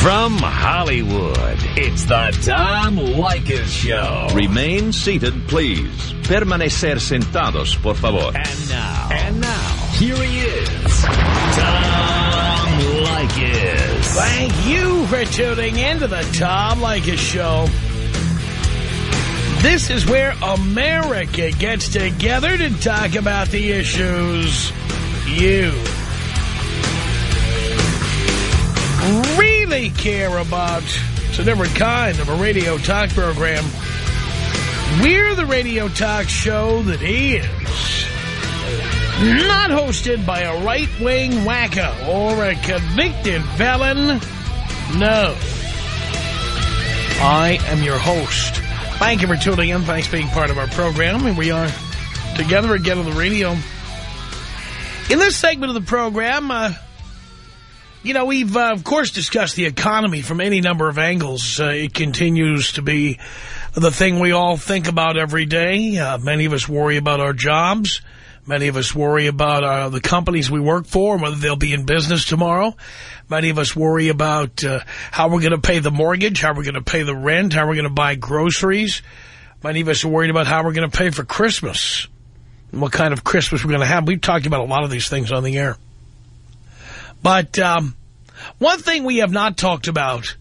From Hollywood, it's the Tom Leykis Show. Remain seated, please. Permanecer sentados, por favor. And now. And now. Here he is. Tom Leykis. Thank you for tuning in to the Tom Leykis Show. This is where America gets together to talk about the issues you really care about. It's a different kind of a radio talk program. We're the radio talk show that is not hosted by a right-wing wacko or a convicted felon. No. I am your host. Thank you for tuning in. Thanks for being part of our program. And we are together again on the radio. In this segment of the program, uh, you know, we've, uh, of course, discussed the economy from any number of angles. Uh, it continues to be the thing we all think about every day. Uh, many of us worry about our jobs. Many of us worry about uh, the companies we work for, whether they'll be in business tomorrow. Many of us worry about uh, how we're going to pay the mortgage, how we're going to pay the rent, how we're going to buy groceries. Many of us are worried about how we're going to pay for Christmas and what kind of Christmas we're going to have. We've talked about a lot of these things on the air. But um, one thing we have not talked about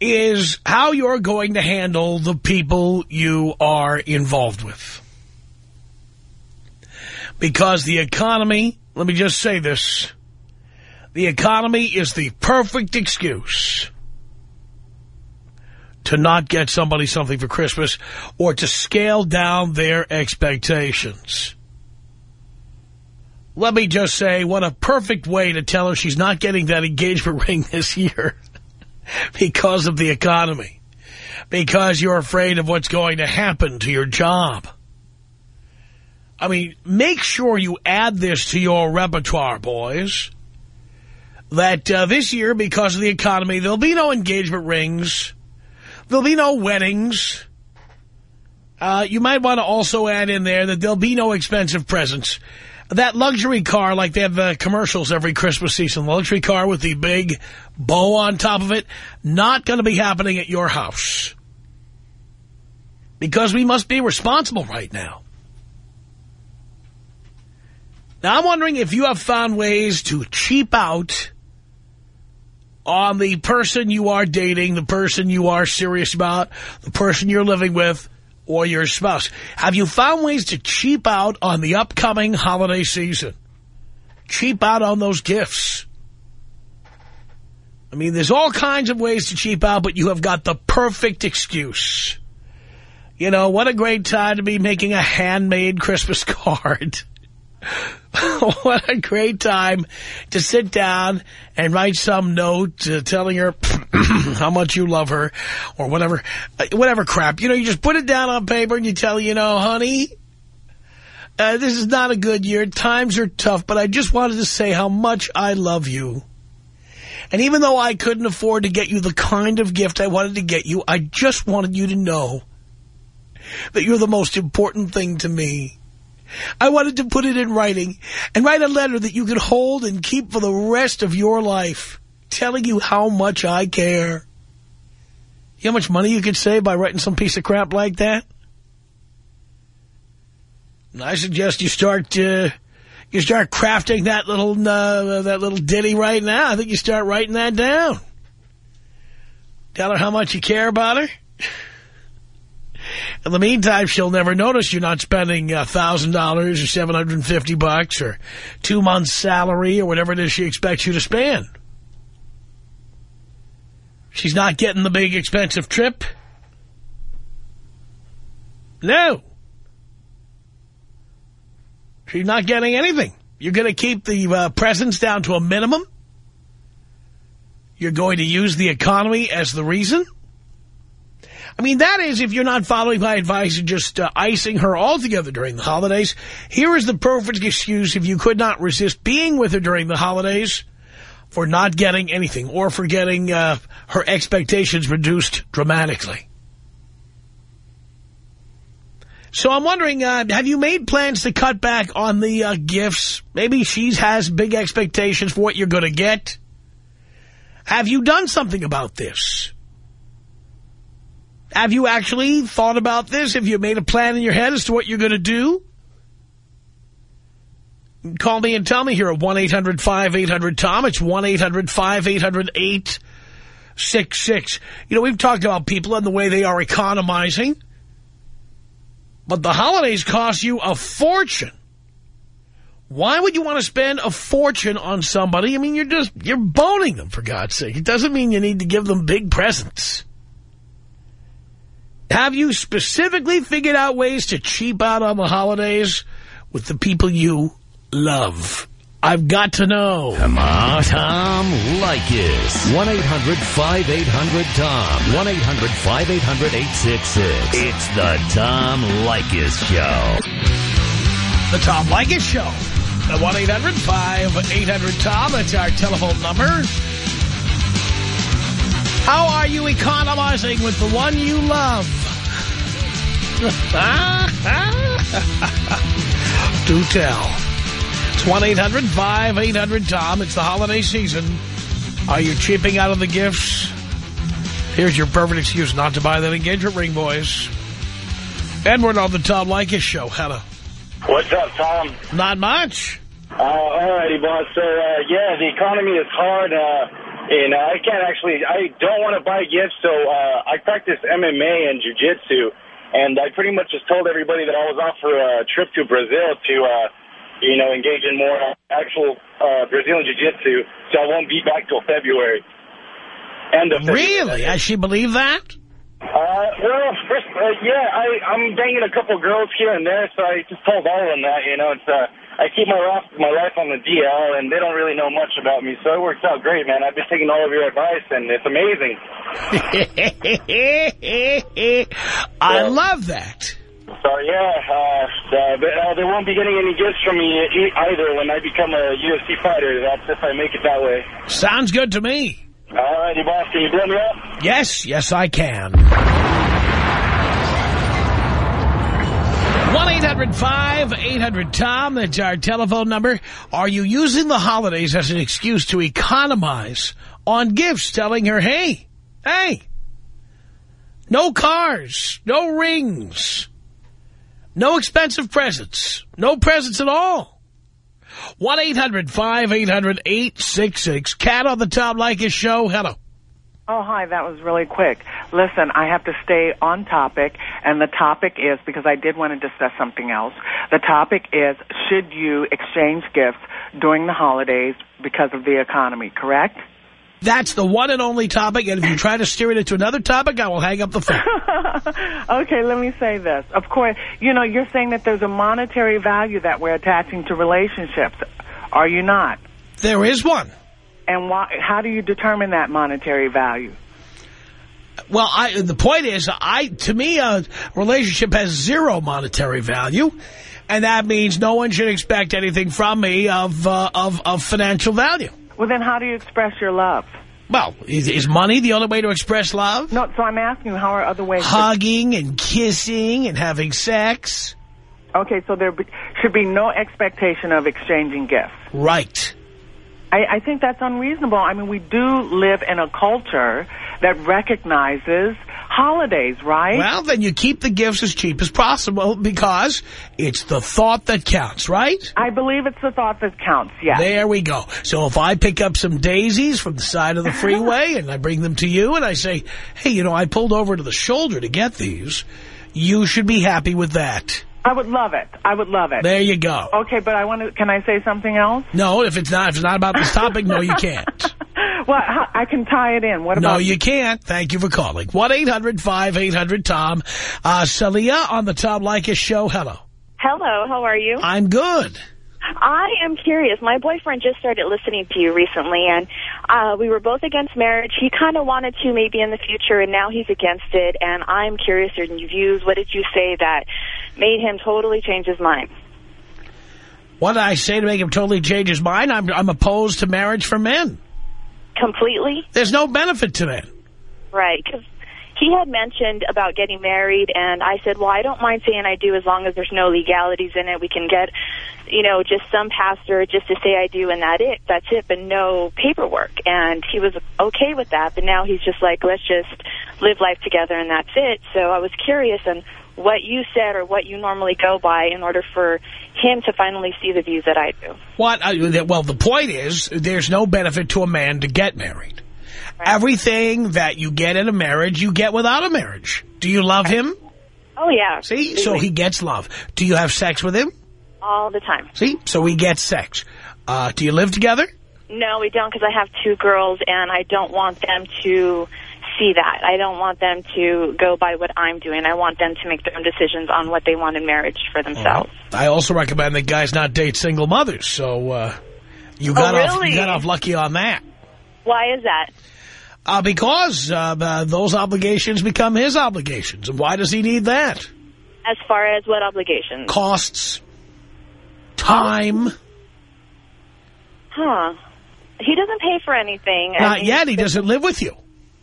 is how you're going to handle the people you are involved with. Because the economy, let me just say this, the economy is the perfect excuse to not get somebody something for Christmas or to scale down their expectations. Let me just say, what a perfect way to tell her she's not getting that engagement ring this year because of the economy, because you're afraid of what's going to happen to your job. I mean, make sure you add this to your repertoire, boys, that uh, this year, because of the economy, there'll be no engagement rings, there'll be no weddings. Uh, you might want to also add in there that there'll be no expensive presents. That luxury car, like they have uh, commercials every Christmas season, the luxury car with the big bow on top of it, not going to be happening at your house. Because we must be responsible right now. Now, I'm wondering if you have found ways to cheap out on the person you are dating, the person you are serious about, the person you're living with, or your spouse. Have you found ways to cheap out on the upcoming holiday season? Cheap out on those gifts. I mean, there's all kinds of ways to cheap out, but you have got the perfect excuse. You know, what a great time to be making a handmade Christmas card. what a great time to sit down and write some note uh, telling her how much you love her or whatever, uh, whatever crap. You know, you just put it down on paper and you tell, you know, honey, uh, this is not a good year. Times are tough, but I just wanted to say how much I love you. And even though I couldn't afford to get you the kind of gift I wanted to get you, I just wanted you to know that you're the most important thing to me. I wanted to put it in writing and write a letter that you could hold and keep for the rest of your life, telling you how much I care. You know how much money you could save by writing some piece of crap like that? And I suggest you start uh, you start crafting that little uh, that little ditty right now. I think you start writing that down. Tell her how much you care about her. In the meantime, she'll never notice you're not spending $1,000 or 750 bucks or two months' salary or whatever it is she expects you to spend. She's not getting the big expensive trip. No. She's not getting anything. You're going to keep the uh, presents down to a minimum? You're going to use the economy as the reason? I mean, that is if you're not following my advice and just uh, icing her altogether during the holidays. Here is the perfect excuse if you could not resist being with her during the holidays for not getting anything or for getting uh, her expectations reduced dramatically. So I'm wondering, uh, have you made plans to cut back on the uh, gifts? Maybe she has big expectations for what you're going to get. Have you done something about this? Have you actually thought about this? Have you made a plan in your head as to what you're going to do? Call me and tell me here at 1-800-5800-TOM. It's 1-800-5800-866. You know, we've talked about people and the way they are economizing. But the holidays cost you a fortune. Why would you want to spend a fortune on somebody? I mean, you're just, you're boning them, for God's sake. It doesn't mean you need to give them big presents. Have you specifically figured out ways to cheap out on the holidays with the people you love? I've got to know. Come on, Tom Leykis. 1-800-5800-TOM. 1-800-5800-866. It's the Tom Leykis Show. The Tom Leykis Show. The 1-800-5800-TOM. That's our telephone number. How are you economizing with the one you love? Do tell. It's 1-800-5800-TOM. It's the holiday season. Are you chipping out of the gifts? Here's your perfect excuse not to buy that engagement ring, boys. Edward on the Tom Leykis Show. Hello. What's up, Tom? Not much. Uh, alrighty, boss. So, uh, yeah, the economy is hard, uh, and uh, I can't actually, I don't want to buy gifts, so uh, I practice MMA and jiu-jitsu, and I pretty much just told everybody that I was off for a trip to Brazil to, uh, you know, engage in more actual uh, Brazilian jiu-jitsu, so I won't be back till February. End of February. Really? I she believe that? Uh, well, first, uh, yeah, I, I'm banging a couple girls here and there, so I just told all of them that, you know, it's, uh, I keep my life, my life on the DL, and they don't really know much about me, so it works out great, man. I've been taking all of your advice, and it's amazing. I love that. So, yeah, uh, uh, but, uh, they won't be getting any gifts from me either when I become a UFC fighter. That's if I make it that way. Sounds good to me. All righty, boss. Can you blow me up? Yes, yes, I can. 1-800-5800-TOM. That's our telephone number. Are you using the holidays as an excuse to economize on gifts, telling her, hey, hey, no cars, no rings, no expensive presents, no presents at all. 1-800-5800-866. Cat on the Tom Leykis show. Hello. Oh, hi. That was really quick. Listen, I have to stay on topic, and the topic is, because I did want to discuss something else, the topic is, should you exchange gifts during the holidays because of the economy, correct? That's the one and only topic, and if you try to steer it into another topic, I will hang up the phone. okay, let me say this. Of course, you know, you're saying that there's a monetary value that we're attaching to relationships. Are you not? There is one. And why, how do you determine that monetary value? Well, I, the point is, I to me, a relationship has zero monetary value, and that means no one should expect anything from me of uh, of, of financial value. Well, then how do you express your love? Well, is, is money the only way to express love? No, so I'm asking you, how are other ways? Hugging and kissing and having sex. Okay, so there be, should be no expectation of exchanging gifts. Right. I, I think that's unreasonable. I mean, we do live in a culture that recognizes holidays, right? Well, then you keep the gifts as cheap as possible because it's the thought that counts, right? I believe it's the thought that counts, yes. There we go. So if I pick up some daisies from the side of the freeway and I bring them to you and I say, hey, you know, I pulled over to the shoulder to get these, you should be happy with that. I would love it. I would love it. There you go. Okay, but I want to, can I say something else? No, if it's not, if it's not about this topic, no, you can't. well, I can tie it in. What about? No, about... you can't. Thank you for calling. 1-800-5800-TOM. Uh, Celia on the Tom Leykis show. Hello. Hello, how are you? I'm good. I am curious. My boyfriend just started listening to you recently, and uh, we were both against marriage. He kind of wanted to maybe in the future, and now he's against it. And I'm curious your views. What did you say that made him totally change his mind? What did I say to make him totally change his mind? I'm, I'm opposed to marriage for men. Completely? There's no benefit to that. Right, because he had mentioned about getting married, and I said, well, I don't mind saying I do as long as there's no legalities in it. We can get you know, just some pastor just to say I do and that it, that's it, but no paperwork. And he was okay with that, but now he's just like, let's just live life together and that's it. So I was curious on what you said or what you normally go by in order for him to finally see the views that I do. What? Uh, well, the point is, there's no benefit to a man to get married. Right. Everything that you get in a marriage, you get without a marriage. Do you love him? Oh, yeah. See? So he gets love. Do you have sex with him? All the time. See? So he gets sex. Uh, do you live together? No, we don't because I have two girls and I don't want them to see that. I don't want them to go by what I'm doing. I want them to make their own decisions on what they want in marriage for themselves. I also recommend that guys not date single mothers. So uh, you got oh, really? off you got off lucky on that. Why is that? Uh, because uh, uh, those obligations become his obligations. And why does he need that? As far as what obligations? Costs. Time. Huh. He doesn't pay for anything. Not yet. He doesn't live with you.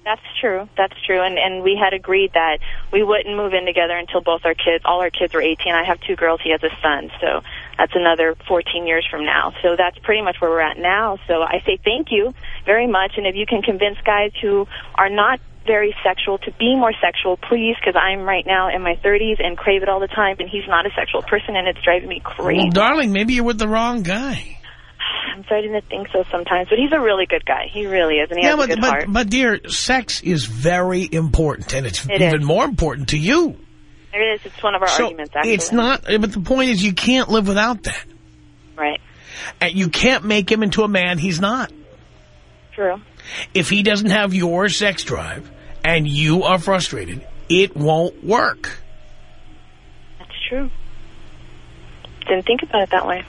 That's true. That's true. And and we had agreed that we wouldn't move in together until both our kids, all our kids were 18. I have two girls. He has a son. So that's another 14 years from now. So that's pretty much where we're at now. So I say thank you very much. And if you can convince guys who are not very sexual to be more sexual, please, because I'm right now in my 30s and crave it all the time, and he's not a sexual person, and it's driving me crazy. Well, darling, maybe you're with the wrong guy. I'm starting to think so sometimes, but he's a really good guy. He really is, and he yeah, has but, a good but, heart. But, dear, sex is very important, and it's it even is. more important to you. It is. It's one of our so arguments, actually. It's not, but the point is you can't live without that. Right. And you can't make him into a man he's not. True. If he doesn't have your sex drive and you are frustrated, it won't work. That's true. Didn't think about it that way.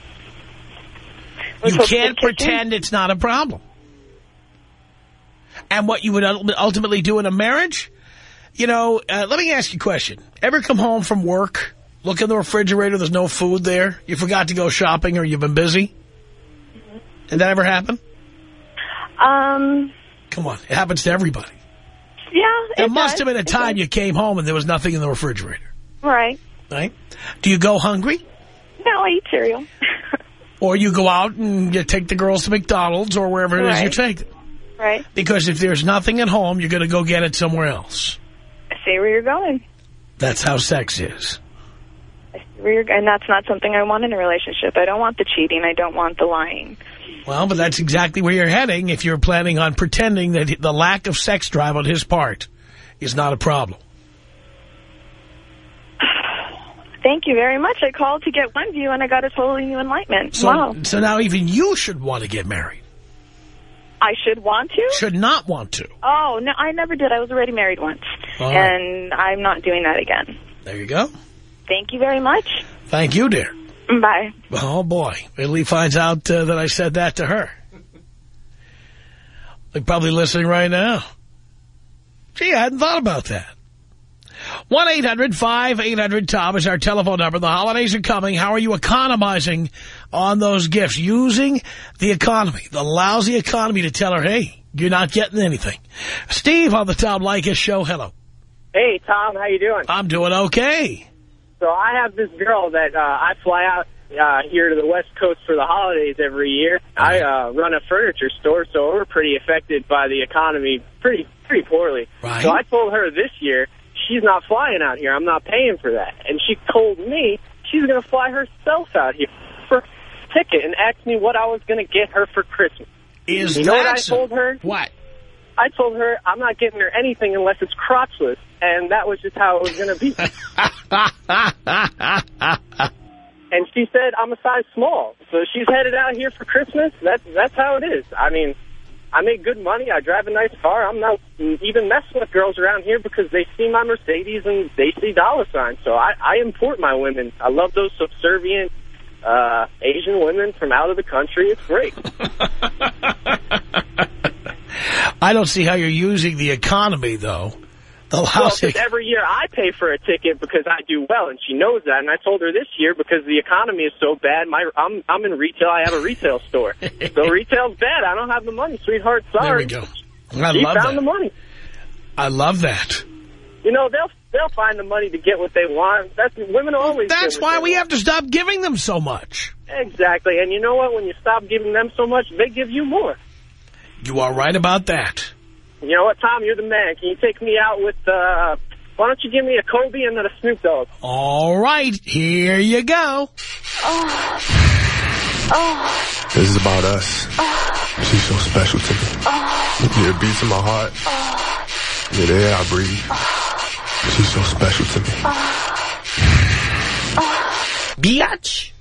You can't pretend it's not a problem. And what you would ultimately do in a marriage, you know, uh, let me ask you a question. Ever come home from work, look in the refrigerator, there's no food there, you forgot to go shopping or you've been busy? Mm -hmm. Did that ever happen? Um. Come on, it happens to everybody. Yeah, There must does. have been a it time you came home and there was nothing in the refrigerator. Right. Right? Do you go hungry? No, I eat cereal. Or you go out and you take the girls to McDonald's or wherever it right. is you take them. Right. Because if there's nothing at home, you're going to go get it somewhere else. I see where you're going. That's how sex is. I see where you're, and that's not something I want in a relationship. I don't want the cheating. I don't want the lying. Well, but that's exactly where you're heading if you're planning on pretending that the lack of sex drive on his part is not a problem. Thank you very much. I called to get one view, and I got a totally new enlightenment. So, wow. So now even you should want to get married. I should want to? Should not want to. Oh, no, I never did. I was already married once. And. I'm not doing that again. There you go. Thank you very much. Thank you, dear. Bye. Oh, boy. Italy finds out uh, that I said that to her. They're probably listening right now. Gee, I hadn't thought about that. 1-800-5800-TOM is our telephone number. The holidays are coming. How are you economizing on those gifts? Using the economy, the lousy economy to tell her, hey, you're not getting anything. Steve on the Tom Leykis show. Hello. Hey, Tom. How you doing? I'm doing okay. So I have this girl that uh, I fly out uh, here to the West Coast for the holidays every year. I uh, run a furniture store, so we're pretty affected by the economy pretty pretty poorly. Right. So I told her this year she's not flying out here. I'm not paying for that. And she told me she's going to fly herself out here for a ticket and asked me what I was going to get her for Christmas. Is you know what I told her? What? I told her I'm not getting her anything unless it's crotchless, and that was just how it was going to be. and she said I'm a size small, so she's headed out here for Christmas. That's that's how it is. I mean, I make good money. I drive a nice car. I'm not even messing with girls around here because they see my Mercedes and they see dollar signs. So I, I import my women. I love those subservient uh, Asian women from out of the country. It's great. I don't see how you're using the economy, though. The Well, house. 'cause every year I pay for a ticket because I do well, and she knows that. And I told her this year because the economy is so bad. My I'm I'm in retail. I have a retail store, so retail's bad. I don't have the money, sweetheart. Sorry. there we go. I She love found that. the money. I love that. You know they'll they'll find the money to get what they want. That's women always. That's why we have to stop giving them so much. Exactly, and you know what? When you stop giving them so much, they give you more. You are right about that. You know what, Tom? You're the man. Can you take me out with? uh Why don't you give me a Kobe and then a Snoop Dogg? All right, here you go. This is about us. She's so special to me. Yeah, it beats in my heart. Yeah, the air I breathe. She's so special to me. Biatch.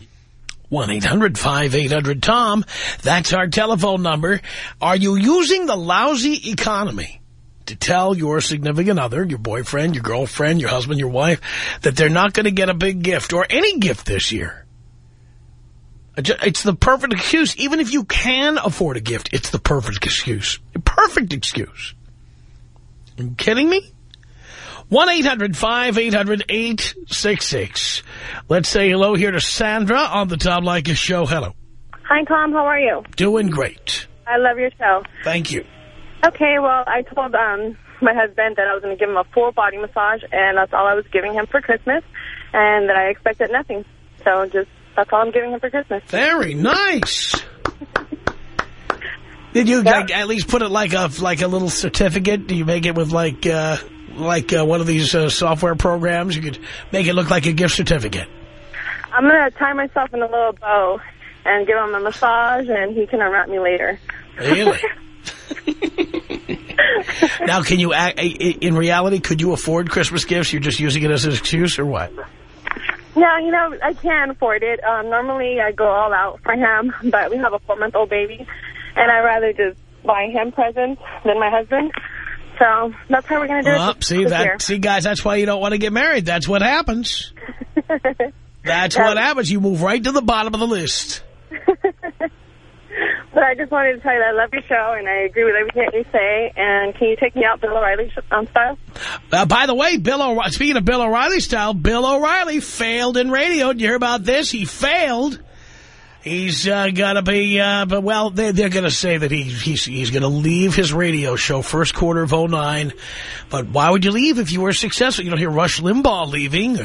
1-800-5800-TOM. That's our telephone number. Are you using the lousy economy to tell your significant other, your boyfriend, your girlfriend, your husband, your wife, that they're not going to get a big gift or any gift this year? It's the perfect excuse. Even if you can afford a gift, it's the perfect excuse. Perfect excuse. Are you kidding me? 1-800-5800-866. Let's say hello here to Sandra on the Tom Leykis show. Hello. Hi, Tom. How are you? Doing great. I love your show. Thank you. Okay, well, I told um, my husband that I was going to give him a full body massage, and that's all I was giving him for Christmas, and that I expected nothing. So just that's all I'm giving him for Christmas. Very nice. Did you like, at least put it like a like a little certificate? Do you make it with like uh, like uh, one of these uh, software programs? You could make it look like a gift certificate. I'm going to tie myself in a little bow and give him a massage, and he can unwrap me later. Really? now, can you act, in reality, could you afford Christmas gifts? You're just using it as an excuse or what? No, you know, I can afford it. Um, normally, I go all out for him, but we have a four-month-old baby, and I'd rather just buy him presents than my husband. So that's how we're going to do well, it. See, that, year. see, guys, that's why you don't want to get married. That's what happens. that's what happens. You move right to the bottom of the list. But I just wanted to tell you that I love your show, and I agree with everything you say. And can you take me out Bill O'Reilly um, style? Uh, by the way, Bill O'Reilly, speaking of Bill O'Reilly style, Bill O'Reilly failed in radio. Did you hear about this? He failed. He's uh, going to be, uh, but well, they, they're going to say that he, he's, he's going to leave his radio show first quarter of 09. But why would you leave if you were successful? You don't hear Rush Limbaugh leaving.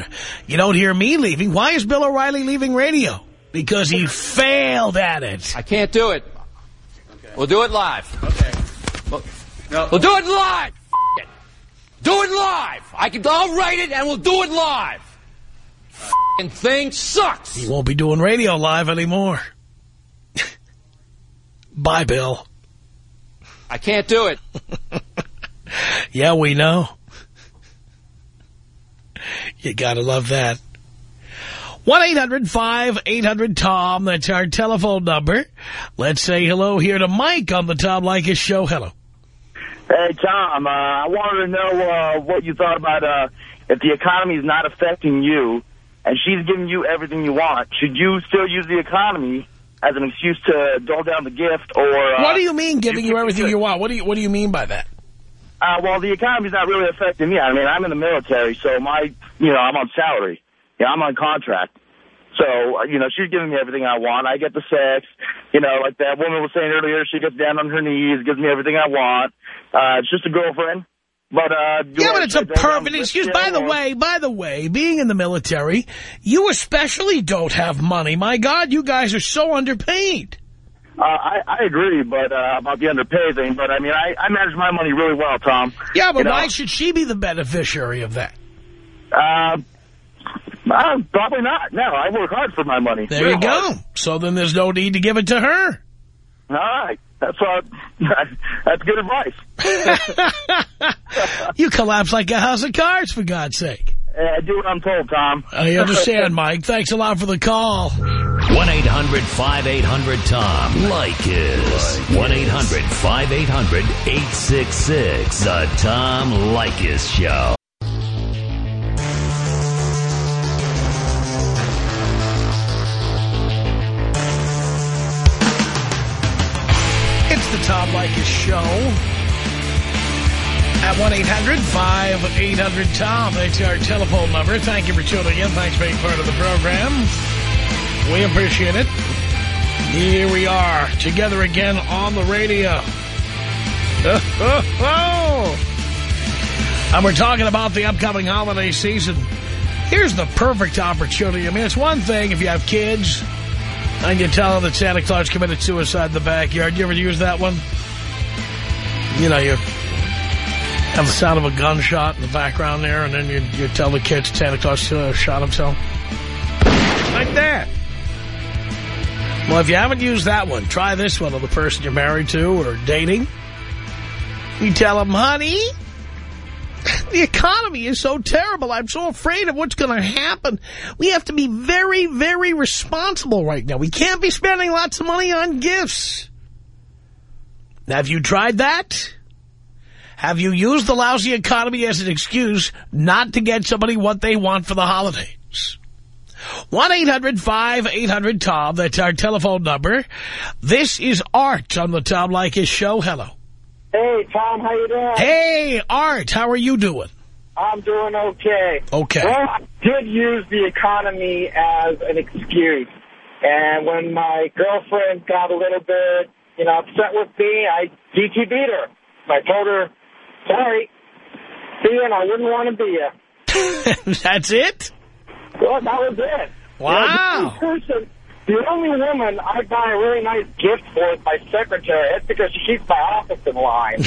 You don't hear me leaving. Why is Bill O'Reilly leaving radio? Because he failed at it. I can't do it. We'll do it live. Okay. We'll, no. we'll do it live. It. Do it live. I can. I'll write it and we'll do it live. F***ing thing sucks. He won't be doing radio live anymore. Bye, Bill. I can't do it. yeah, we know. You gotta love that. 1-800-5800-TOM. That's our telephone number. Let's say hello here to Mike on the Tom Leykis show. Hello. Hey, Tom. Uh, I wanted to know uh, what you thought about uh, if the economy is not affecting you and she's giving you everything you want, should you still use the economy as an excuse to dole down the gift or... Uh, what do you mean giving you, you everything you want? What do you, what do you mean by that? Uh, well, the economy's not really affecting me. I mean, I'm in the military, so my, you know, I'm on salary. Yeah, I'm on contract. So, you know, she's giving me everything I want. I get the sex. You know, like that woman was saying earlier, she gets down on her knees, gives me everything I want. Uh, it's just a girlfriend. But, uh... Yeah, but it's a perfect excuse. By the way, by the way, being in the military, you especially don't have money. My God, you guys are so underpaid. Uh, I, I agree, but uh, about the underpay thing. But, I mean, I, I manage my money really well, Tom. Yeah, but you why know? should she be the beneficiary of that? Uh, uh, probably not. No, I work hard for my money. There Real you go. hard. So then there's no need to give it to her. All right. That's uh, that's good advice. you collapse like a house of cards, for God's sake. I do what I'm told, Tom. I understand, Mike. Thanks a lot for the call. 1-800-5800-TOM. Leykis. 1-800-5800-866. The Tom Leykis Show. The Tom Show. At 1-800-5800-TOM. That's our telephone number. Thank you for tuning in. Thanks for being part of the program. We appreciate it. Here we are, together again on the radio. And we're talking about the upcoming holiday season. Here's the perfect opportunity. I mean, it's one thing if you have kids and you tell them that Santa Claus committed suicide in the backyard. You ever use that one? You know, you have the sound of a gunshot in the background there, and then you, you tell the kids Santa Claus uh, shot himself. Like that. Well, if you haven't used that one, try this one on the person you're married to or dating. You tell them, honey, the economy is so terrible. I'm so afraid of what's going to happen. We have to be very, very responsible right now. We can't be spending lots of money on gifts. Have you tried that? Have you used the lousy economy as an excuse not to get somebody what they want for the holidays? 1-800-5800-TOM. That's our telephone number. This is Art on the Tom Leykis show. Hello. Hey, Tom, how you doing? Hey, Art, how are you doing? I'm doing okay. Okay. Well, I did use the economy as an excuse. And when my girlfriend got a little bit, you know, upset with me, I DTB'd her. I told her, sorry, see you, and I wouldn't want to be you. That's it? Well, that was it. Wow. You know, the only person, the only woman I buy a really nice gift for is my secretary. That's because she keeps my office in line.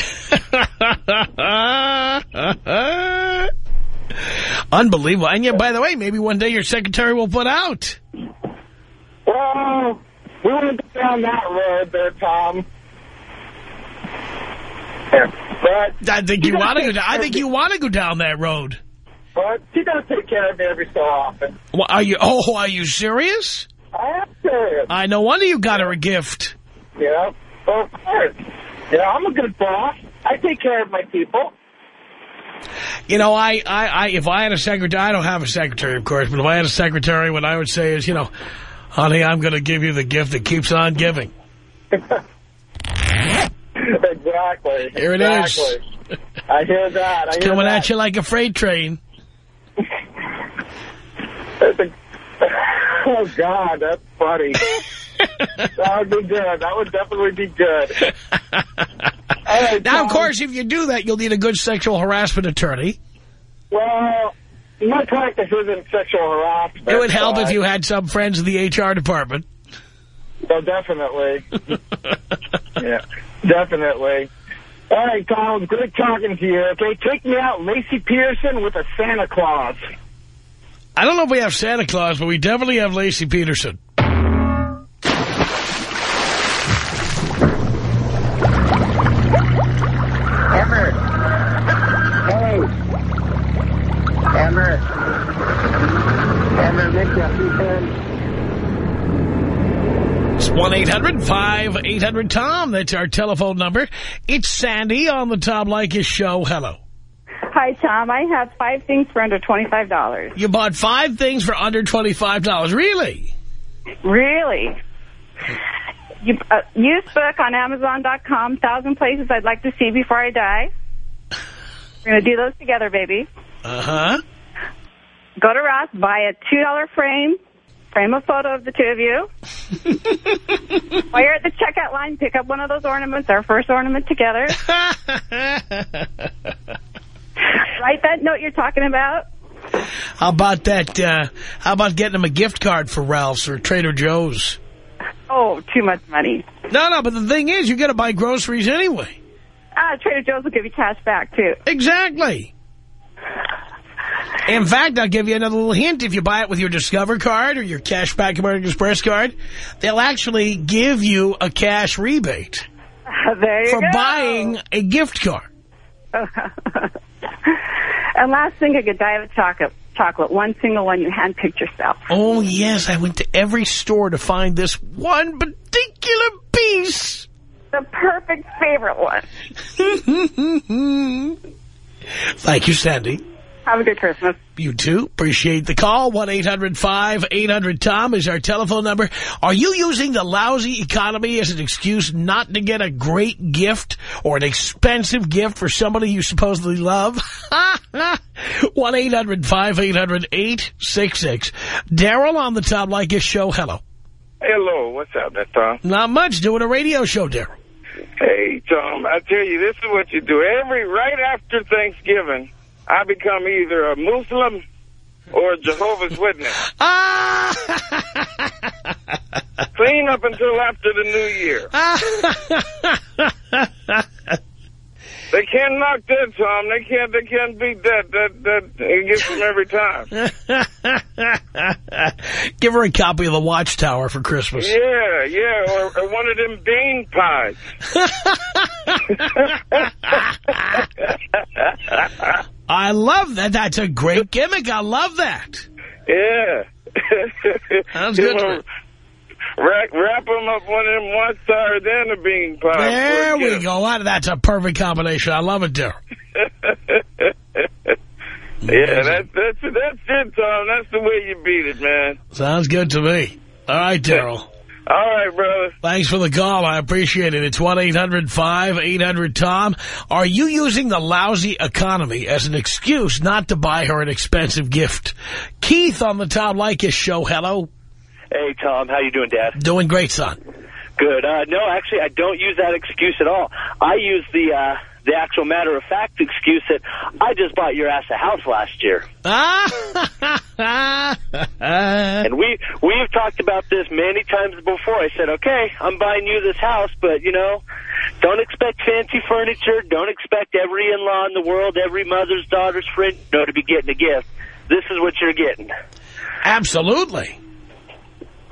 Unbelievable. And yeah, by the way, maybe one day your secretary will put out. Well, we won't go down that road there, Tom. But I think you want to go. Down, I think you want to go down that road. But she does take care of me every so often. Well, are you? Oh, are you serious? I am serious. I no wonder you got her a gift. Yeah, well, of course. You know, I'm a good boss. I take care of my people. You know, I, I, I, if I had a secretary, I don't have a secretary, of course, but if I had a secretary, what I would say is, you know, honey, I'm going to give you the gift that keeps on giving. exactly. Here it is. exactly. I hear that. I It's hear coming that. at you like a freight train. A- oh, God, that's funny. that would be good. That would definitely be good. Right, Now, of course, if you do that, you'll need a good sexual harassment attorney. Well, my practice isn't sexual harassment. It would help if you had some friends in the HR department. Oh, definitely. yeah, definitely. All right, was great talking to you. Okay, take me out, Laci Peterson with a Santa Claus. I don't know if we have Santa Claus, but we definitely have Laci Peterson. 800-5800-TOM. That's our telephone number. It's Sandy on the Tom Leykis show. Hello. Hi, Tom. I have five things for under $25. You bought five things for under $25. Really? Really. You, uh, used book on Amazon.com, Thousand Places I'd Like to See Before I Die. We're going to do those together, baby. Uh-huh. Go to Ross, buy a $2 frame, frame a photo of the two of you. While you're at the checkout line, pick up one of those ornaments, our first ornament together. Write that note you're talking about. How about that? Uh, how about getting them a gift card for Ralph's or Trader Joe's? Oh, too much money. No, no, but the thing is, you got to buy groceries anyway. Ah, Trader Joe's will give you cash back, too. Exactly. In fact, I'll give you another little hint. If you buy it with your Discover card or your Cashback American Express card, they'll actually give you a cash rebate there you for go. buying a gift card. and last thing, a Godiva chocolate. Chocolate, one single one you handpicked yourself. Oh, yes, I went to every store to find this one particular piece. The perfect favorite one. Thank you, Sandy. Have a good Christmas. You too. Appreciate the call. 1-800-5800-TOM is our telephone number. Are you using the lousy economy as an excuse not to get a great gift or an expensive gift for somebody you supposedly love? 1-800-5800-866. Daryl on the Tom Leykis show. Hello. Hello, what's up, that Tom? Not much. Doing a radio show, Daryl. Hey, Tom, I tell you, this is what you do. Every, right after Thanksgiving, I become either a Muslim or a Jehovah's Witness. Ah! Clean up until after the new year. they can't knock that, Tom. They can't. They can't beat that. That that it gets them every time. Give her a copy of the Watchtower for Christmas. Yeah, yeah, or, or one of them bean pies. I love that. That's a great gimmick. I love that. Yeah. Sounds good. Wrap, wrap them up one of them watchtower, then a bean pie. There we go. That's a perfect combination. I love it, Daryl. Yeah, that, that's that's it, Tom. That's the way you beat it, man. Sounds good to me. All right, Daryl. All right, brother. Thanks for the call. I appreciate it. It's 1-800-5800-TOM. Are you using the lousy economy as an excuse not to buy her an expensive gift? Keith on the Tom Leykis show. Hello. Hey, Tom. How you doing, Dad? Doing great, son. Good. Uh, no, actually, I don't use that excuse at all. I use the uh, the actual matter-of-fact excuse that I just bought your ass a house last year. and we, we've talked about this many times before. I said, okay, I'm buying you this house, but, you know, don't expect fancy furniture. Don't expect every in-law in the world, every mother's daughter's friend, you know, to be getting a gift. This is what you're getting. Absolutely.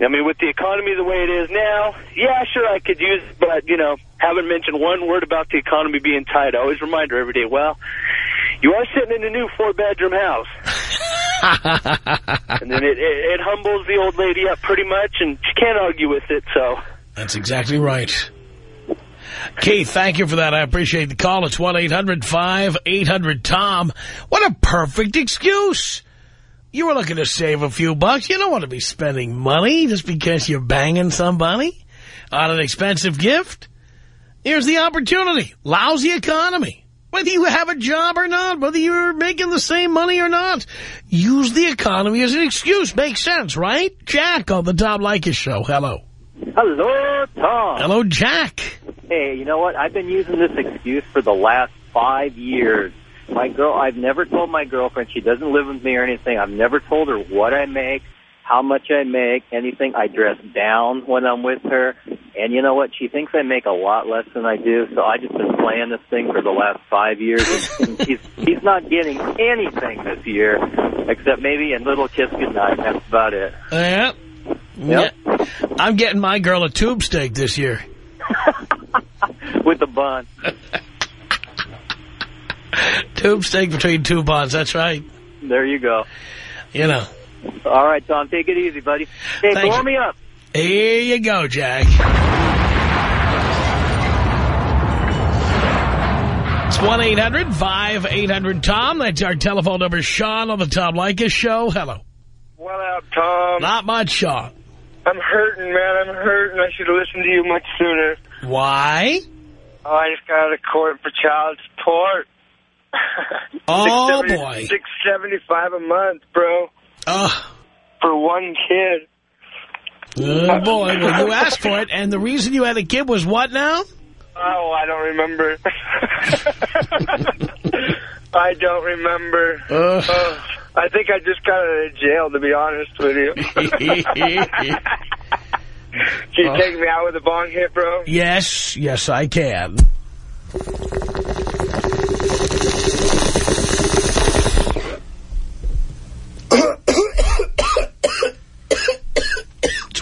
I mean, with the economy the way it is now, yeah, sure, I could use it, but, you know, haven't mentioned one word about the economy being tight. I always remind her every day, well, you are sitting in a new four-bedroom house. and then it, it, it humbles the old lady up pretty much, and she can't argue with it, so... That's exactly right. Keith, thank you for that. I appreciate the call. It's 1-800-5800-TOM. What a perfect excuse. You were looking to save a few bucks. You don't want to be spending money just because you're banging somebody on an expensive gift. Here's the opportunity. Lousy economy. Whether you have a job or not, whether you're making the same money or not, use the economy as an excuse. Makes sense, right? Jack on the Tom Leykis show. Hello. Hello, Tom. Hello, Jack. Hey, you know what? I've been using this excuse for the last five years. My girl, I've never told my girlfriend she doesn't live with me or anything. I've never told her what I make, how much I make, anything. I dress down when I'm with her. And you know what? She thinks I make a lot less than I do. So I just been playing this thing for the last five years. And she's, she's not getting anything this year except maybe a little kiss goodnight. That's about it. Yeah. Yep. Yeah. I'm getting my girl a tube steak this year. With the bun. tube steak between two buns. That's right. There you go. You know. All right, Tom. Take it easy, buddy. Hey, Thank blow you. me up. Here you go, Jack. It's 1-800-5800-TOM. That's our telephone number. Sean on the Tom Leykis show. Hello. What up, Tom? Not much, Sean. I'm hurting, man. I'm hurting. I should have listened to you much sooner. Why? Oh, I just got out of court for child support. Oh, boy. Six seventy-five a month, bro. Oh. For one kid. Oh, boy. Well, you asked for it, and the reason you had a kid was what now? Oh, I don't remember. I don't remember. Oh, I think I just got out of jail, to be honest with you. Can you Oh. take me out with a bong hit, bro? Yes, yes, I can.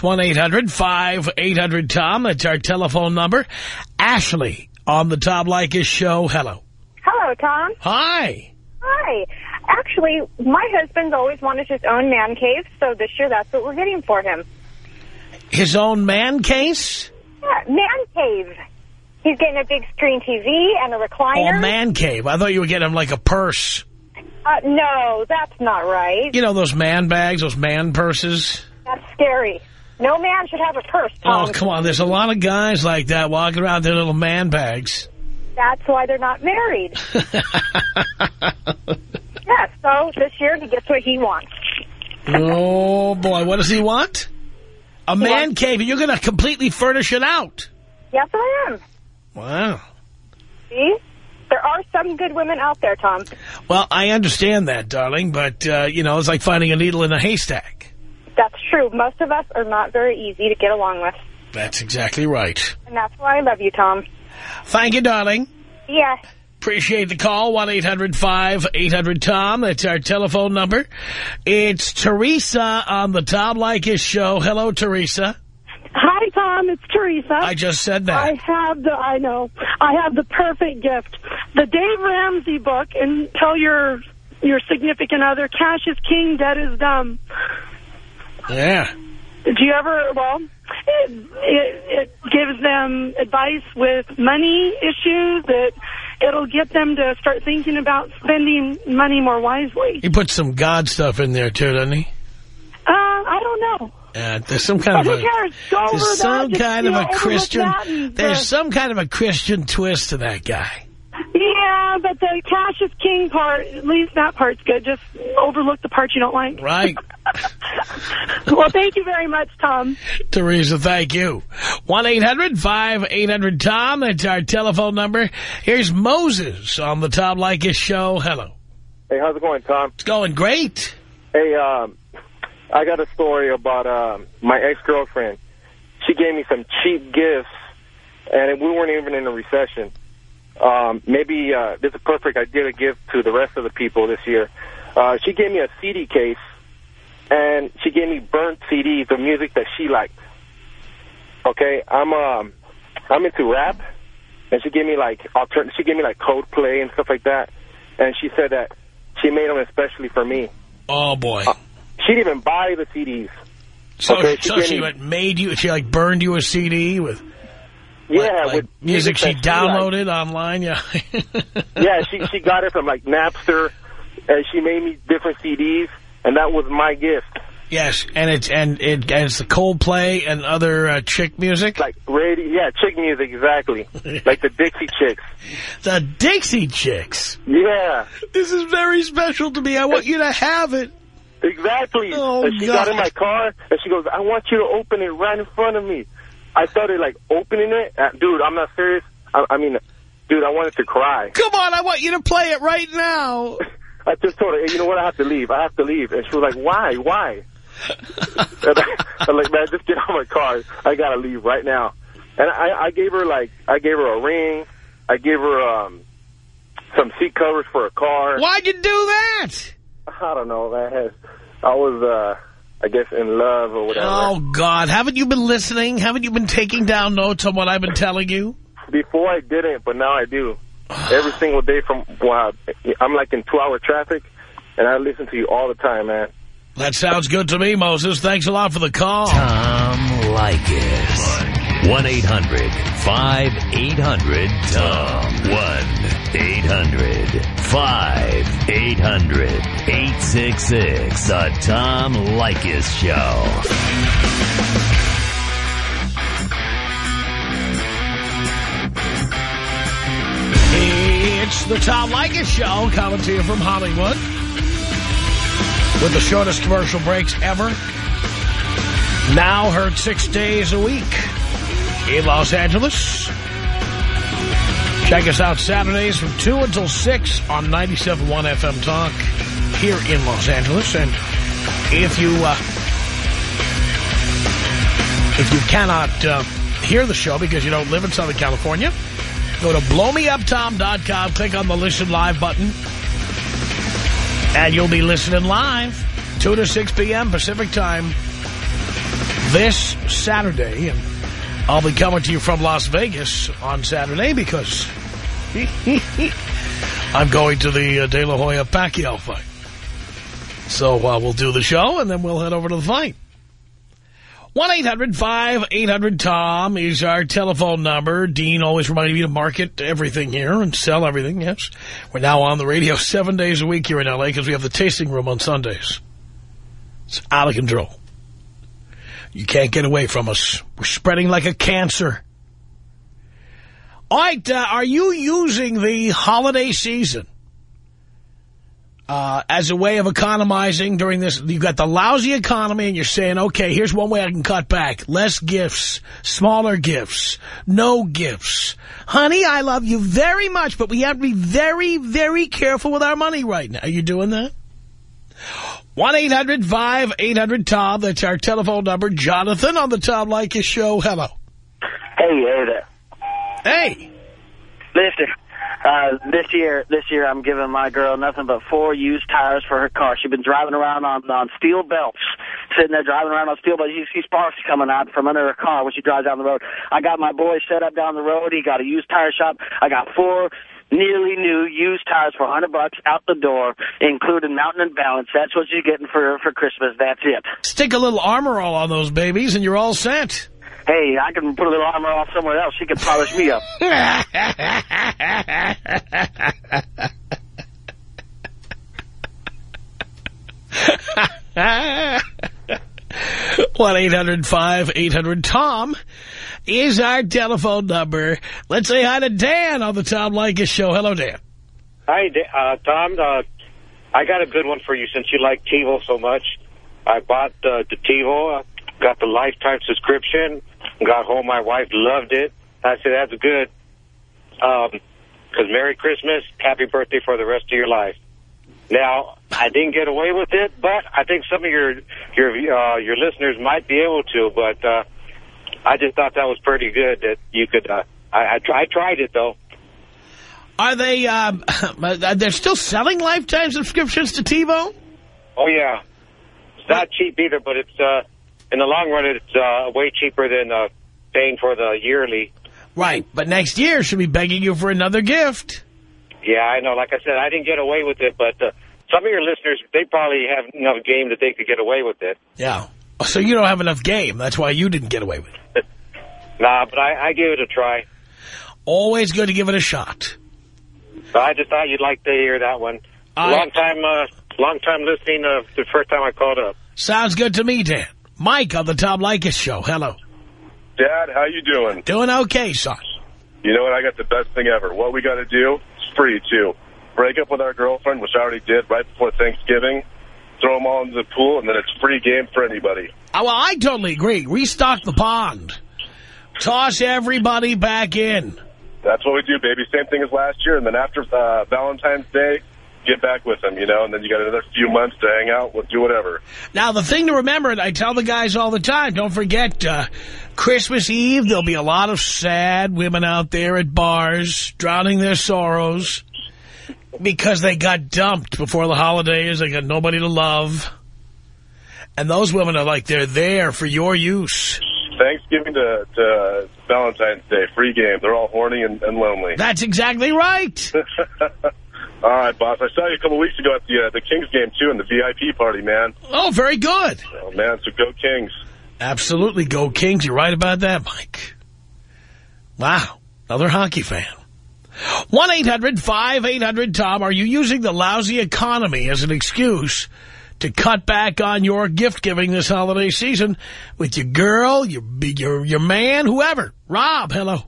It's 1-800-5800-TOM. That's our telephone number. Ashley on the Tom Leykis show. Hello. Hello, Tom. Hi. Hi. Actually, my husband's always wanted his own man cave, so this year that's what we're getting for him. His own man case? Yeah, man cave. He's getting a big screen TV and a recliner. recliner. man cave. I thought you were getting him like a purse. Uh, no, that's not right. You know those man bags, those man purses? That's scary. No man should have a purse, Tom. Oh, come on. There's a lot of guys like that walking around their little man bags. That's why they're not married. yeah, so this year he gets what he wants. Oh, boy. What does he want? A man cave. You're going to completely furnish it out. Yes, I am. Wow. See? There are some good women out there, Tom. Well, I understand that, darling, but, uh, you know, it's like finding a needle in a haystack. That's true. Most of us are not very easy to get along with. That's exactly right. And that's why I love you, Tom. Thank you, darling. Yeah. Appreciate the call, 1-800-5800-TOM. That's our telephone number. It's Teresa on the Tom Leykis show. Hello, Teresa. Hi, Tom. It's Teresa. I just said that. I have the, I know, I have the perfect gift. The Dave Ramsey book, and tell your, your significant other, cash is king, debt is dumb. Yeah. Do you ever, well, it, it, it gives them advice with money issues that it'll get them to start thinking about spending money more wisely. He put some God stuff in there, too, doesn't he? Uh, I don't know. Uh, there's some kind But of a cares? Go over there's some kind of a Christian there's some kind of a Christian twist to that guy. Yeah, but the cash is king part, at least that part's good. Just overlook the part you don't like. Right. well, thank you very much, Tom. Teresa, thank you. 1-800-5800-TOM. That's our telephone number. Here's Moses on the Tom Leykis show. Hello. Hey, how's it going, Tom? It's going great. Hey, um, I got a story about um, my ex-girlfriend. She gave me some cheap gifts, and we weren't even in a recession. Um, maybe uh, this is a perfect idea to give to the rest of the people this year. Uh, she gave me a CD case, and she gave me burnt CDs of music that she liked. Okay, I'm um, I'm into rap, and she gave me like altern. She gave me like Coldplay and stuff like that, and she said that she made them especially for me. Oh, boy. She didn't even buy the CDs. So, okay, she so she like, made you, she like burned you a CD with Yeah, like, with music she that liked. downloaded online. Yeah. yeah, she she got it from like Napster, and she made me different CDs, and that was my gift. Yes, and it's and it and it's the Coldplay and other uh, chick music. Like radio, yeah, chick music exactly, like the Dixie Chicks. The Dixie Chicks. Yeah, This is very special to me. I want you to have it. Exactly. Oh, and she God. got in my car, and she goes, "I want you to open it right in front of me." I started like opening it, uh, dude. I'm not serious. I, I mean, dude, I wanted to cry. Come on, I want you to play it right now. I just told her, hey, you know what? I have to leave. I have to leave. And she was like, why? Why? and I, I'm like, man, just get out of my car. I got to leave right now. And I, I gave her, like, I gave her a ring. I gave her um, some seat covers for a car. Why'd you do that? I don't know, man. I was, uh, I guess, in love or whatever. Oh, God. Haven't you been listening? Haven't you been taking down notes on what I've been telling you? Before I didn't, but now I do. Every single day from, wow, I'm like in two-hour traffic, and I listen to you all the time, man. That sounds good to me, Moses. Thanks a lot for the call. Tom Leykis. 1-800-5800-TOM. 1-800-5800-866. The Tom Leykis Show. It's the Tom Leykis Show, coming to you from Hollywood. With the shortest commercial breaks ever. Now heard six days a week in Los Angeles. Check us out Saturdays from 2 until 6 on 97.1 FM Talk here in Los Angeles. And if you uh, if you cannot uh, hear the show because you don't live in Southern California, go to blowmeuptom.com, click on the Listen Live button, and you'll be listening live 2 to 6 p.m. Pacific Time this Saturday. And I'll be coming to you from Las Vegas on Saturday because I'm going to the uh, De La Hoya Pacquiao fight. So uh, we'll do the show, and then we'll head over to the fight. 1-800-5800-TOM is our telephone number. Dean always reminded me to market everything here and sell everything, yes. We're now on the radio seven days a week here in L.A. because we have the tasting room on Sundays. It's out of control. You can't get away from us. We're spreading like a cancer. All right, uh, are you using the holiday season uh, as a way of economizing during this. You've got the lousy economy and you're saying, okay, here's one way I can cut back. Less gifts, smaller gifts, no gifts. Honey, I love you very much, but we have to be very, very careful with our money right now. Are you doing that? 1-800-5800-TOM. That's our telephone number. Jonathan on the Tom Leykis show. Hello. Hey, hey there. Hey. Listen, uh, this year, this year I'm giving my girl nothing but four used tires for her car. She's been driving around on on steel belts, sitting there driving around on steel belts. You see sparks coming out from under her car when she drives down the road. I got my boy set up down the road. He got a used tire shop. I got four nearly new used tires for 100 bucks out the door, including mountain and balance. That's what you're getting for for Christmas. That's it. Stick a little Armor All on those babies and you're all set. Hey, I can put a little armor off somewhere else. She can polish me up. One eight hundred five eight hundred Tom is our telephone number. Let's say hi to Dan on the Tom Leykis show. Hello, Dan. Hi, uh, Tom. Uh, I got a good one for you since you like TiVo so much. I bought uh, the TiVo, got the lifetime subscription, got home. My wife loved it. I said, that's good. Because Merry Christmas, happy birthday for the rest of your life. Now, I didn't get away with it, but I think some of your your uh, your listeners might be able to. But uh, I just thought that was pretty good that you could. Uh, I, I, I tried it though. Are they, um, they're still selling lifetime subscriptions to TiVo? Oh yeah, it's not cheap either, but it's uh, in the long run it's uh, way cheaper than uh, paying for the yearly. Right, but next year she'll be begging you for another gift. Yeah, I know. Like I said, I didn't get away with it, but uh, some of your listeners, they probably have enough game that they could get away with it. Yeah. So you don't have enough game. That's why you didn't get away with it. Nah, but I, I gave it a try. Always good to give it a shot. So I just thought you'd like to hear that one. I- long time, uh, long time listening. Uh, the first time I called up. Sounds good to me, Dan. Mike on the Tom Leykis show. Hello. Dad, how you doing? Doing okay, son. You know what? I got the best thing ever. What we got to do, it's free, to Break up with our girlfriend, which I already did right before Thanksgiving. Throw them all into the pool, and then it's free game for anybody. Oh, well, I totally agree. Restock the pond. Toss everybody back in. That's what we do, baby. Same thing as last year. And then after uh, Valentine's Day, get back with them, you know, and then you got another few months to hang out, we'll do whatever. Now, the thing to remember, and I tell the guys all the time, don't forget, uh, Christmas Eve, there'll be a lot of sad women out there at bars, drowning their sorrows, because they got dumped before the holidays, they got nobody to love. And those women are like, they're there for your use. Thanksgiving to, to Valentine's Day, free game. They're all horny and, and lonely. That's exactly right. all right, boss. I saw you a couple weeks ago at the uh, the Kings game, too, in the VIP party, man. Oh, very good. Oh, man, so go Kings. Absolutely. Go Kings. You're right about that, Mike. Wow. Another hockey fan. 1-800-5800-TOM. Are you using the lousy economy as an excuse to cut back on your gift-giving this holiday season with your girl, your your your man, whoever? Rob, hello.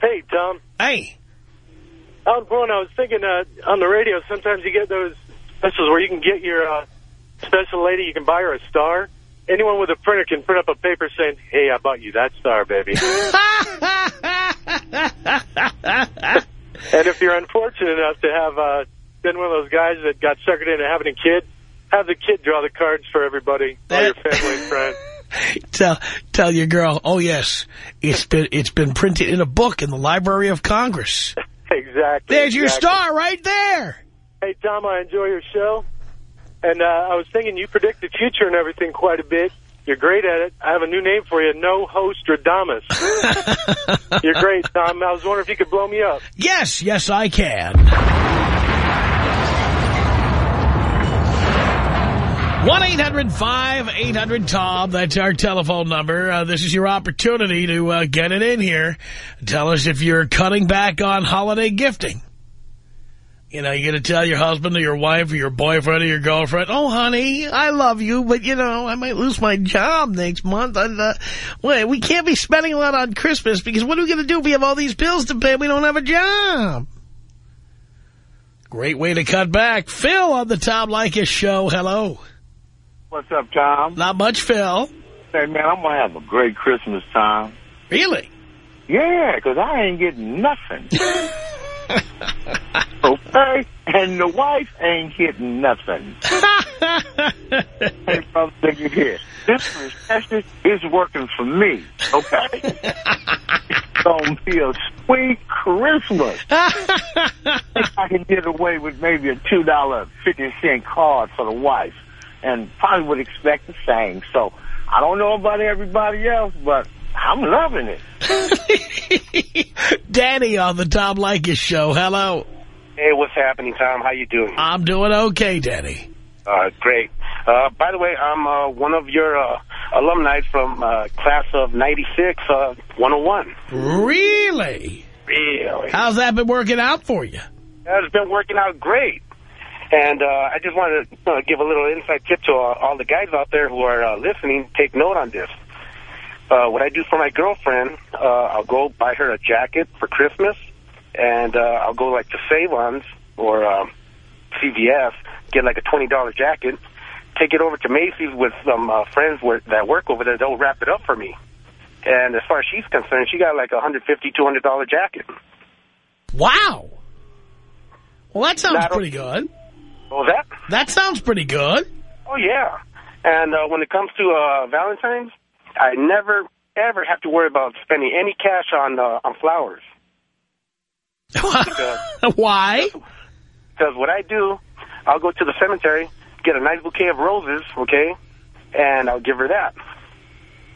Hey, Tom. Hey. Out in I was thinking uh, on the radio, sometimes you get those specials where you can get your uh, special lady, you can buy her a star. Anyone with a printer can print up a paper saying, hey, I bought you that star, baby. and if you're unfortunate enough to have uh, been one of those guys that got suckered into having a kid, have the kid draw the cards for everybody, all your family and friends. Tell tell your girl, oh yes, it's been it's been printed in a book in the Library of Congress. Exactly. There's your star right there. Hey, Tom, I enjoy your show. And uh, I was thinking you predict the future and everything quite a bit. You're great at it. I have a new name for you, No Host Radamus. You're great, Tom. I was wondering if you could blow me up. Yes, yes, I can. 1-800-5800-TOM. That's our telephone number. Uh, this is your opportunity to uh, get it in here. Tell us if you're cutting back on holiday gifting. You know, you're going to tell your husband or your wife or your boyfriend or your girlfriend, oh, honey, I love you, but, you know, I might lose my job next month. And, uh, we can't be spending a lot on Christmas because what are we going to do if we have all these bills to pay we don't have a job? Great way to cut back. Phil on the Tom Leykis show. Hello. What's up, Tom? Not much, Phil. Hey, man, I'm going to have a great Christmas time. Really? Yeah, 'cause I ain't getting nothing. okay? And the wife ain't getting nothing. hey, brother, look at here. This recession is working for me, okay? it's going to be a sweet Christmas. I I can get away with maybe a $2.50 card for the wife and probably would expect the same. So I don't know about everybody else, but I'm loving it. Danny on the Tom Leykis show. Hello. Hey, what's happening, Tom? How you doing? I'm doing okay, Danny. Uh, great. Uh, by the way, I'm uh, one of your uh, alumni from uh, class of 96, uh, 101. Really? Really? How's that been working out for you? It's been working out great. And uh, I just wanted to uh, give a little inside tip to uh, all the guys out there who are uh, listening. Take note on this. Uh, what I do for my girlfriend, uh, I'll go buy her a jacket for Christmas, and uh, I'll go like to Save-Ons or um, CVS, get like a $20 jacket, take it over to Macy's with some uh, friends where, that work over there. They'll wrap it up for me. And as far as she's concerned, she got like a $150, $200 jacket. Wow. Well, that sounds Not pretty good. What that? That sounds pretty good. Oh, yeah. And uh, when it comes to uh, Valentine's, I never, ever have to worry about spending any cash on uh, on flowers. because, Why? Because what I do, I'll go to the cemetery, get a nice bouquet of roses, okay, and I'll give her that.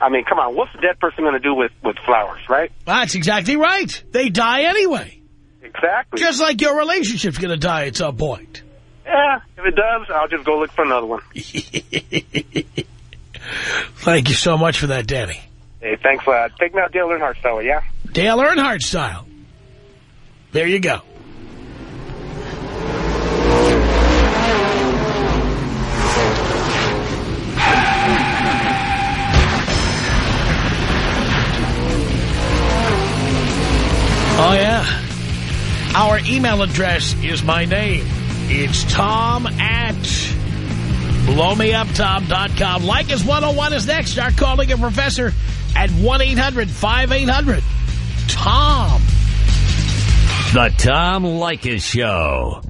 I mean, come on, what's the dead person going to do with, with flowers, right? That's exactly right. They die anyway. Exactly. Just like your relationship's going to die at some point. Yeah, if it does, I'll just go look for another one. Thank you so much for that, Danny. Hey, thanks lad. Take me out Dale Earnhardt style, yeah? Dale Earnhardt style. There you go. Oh, yeah. Our email address is my name. It's Tom at blowmeuptom.com. Leykis 101 is next. Start calling a professor at 1-800-5800-TOM. The Tom Leykis Show.